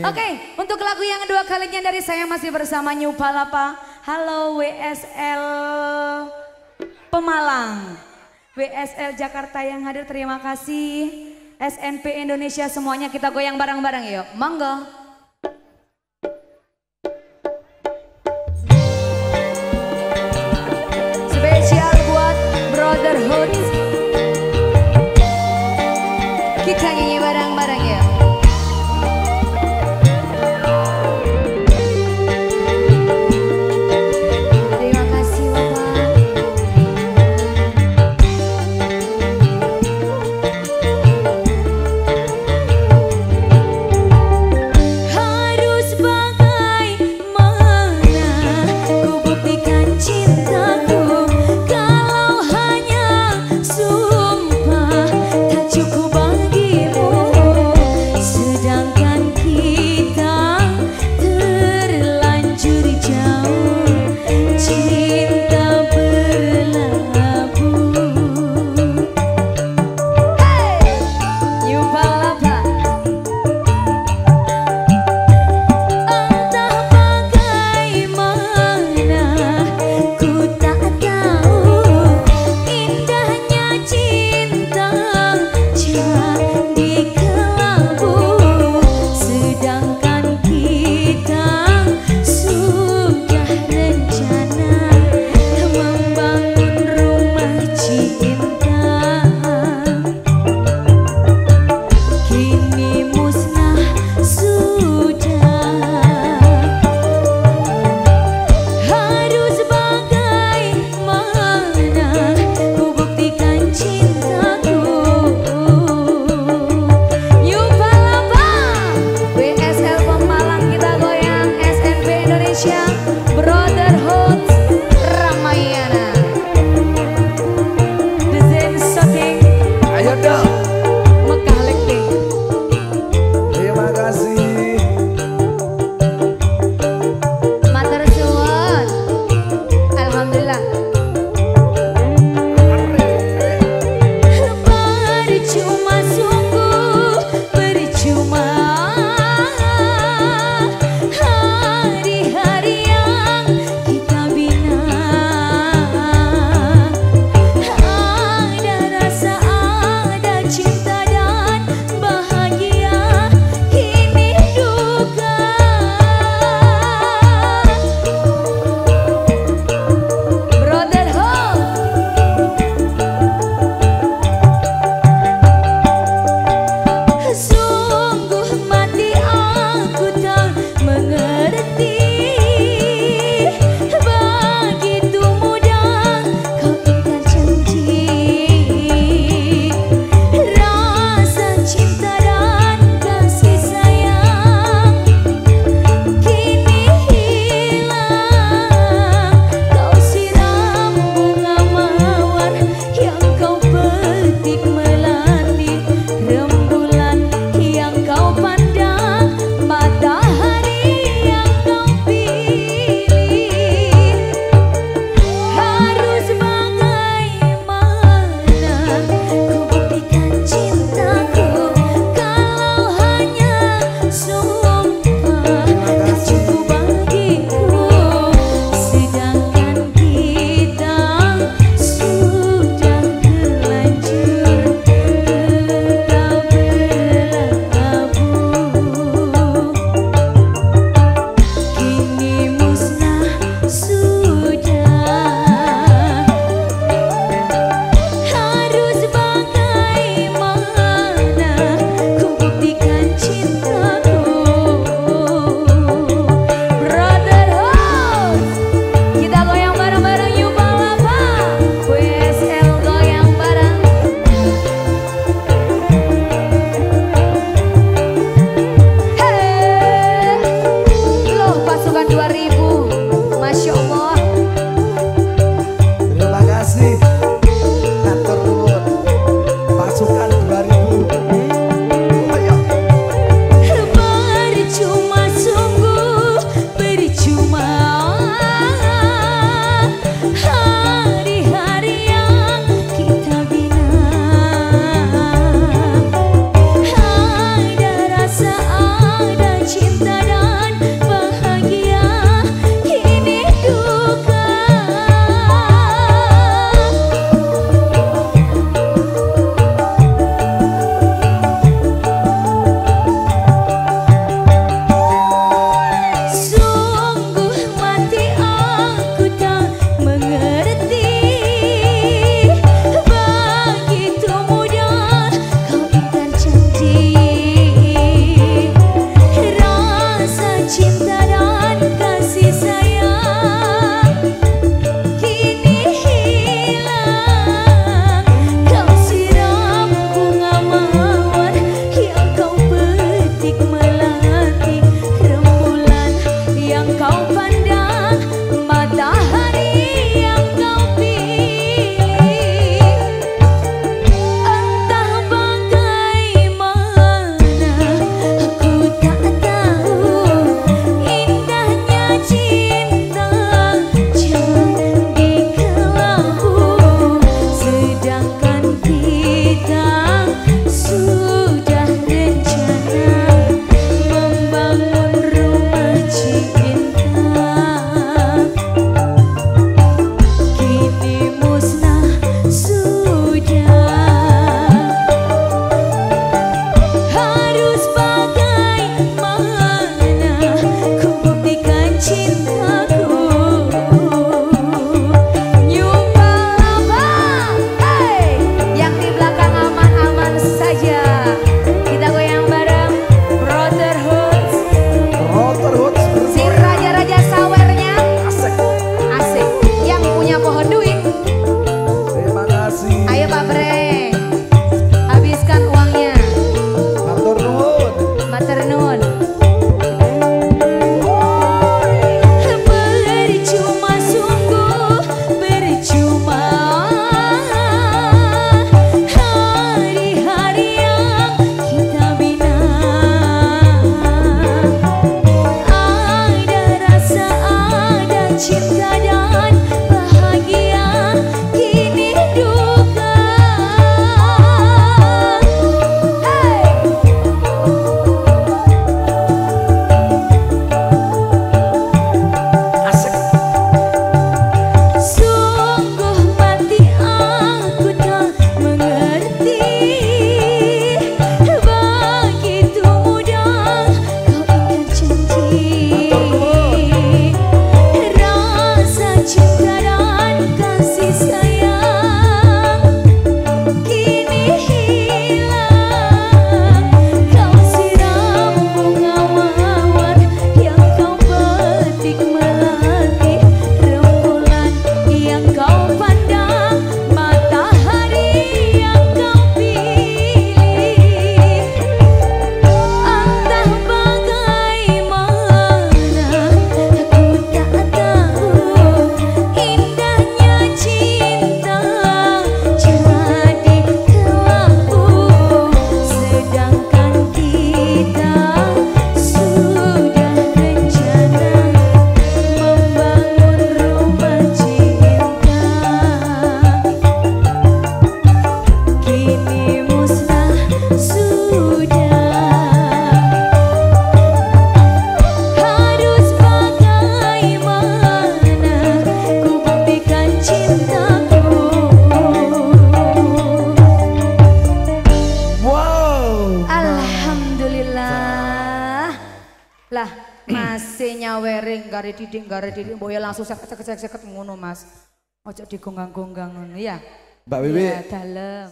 Oke, untuk lagu yang kedua kalinya dari saya masih bersama New Palapa. Halo WSL Pemalang. WSL Jakarta yang hadir terima kasih. SNP Indonesia semuanya kita goyang bareng-bareng yuk. Monggo. cantik nyawering gare didik gare didik mbok ya langsung seket-seket ngono Mas. Ojo digonggang-gonggang ngono ya. Mbak Wiwi Ya, dalem.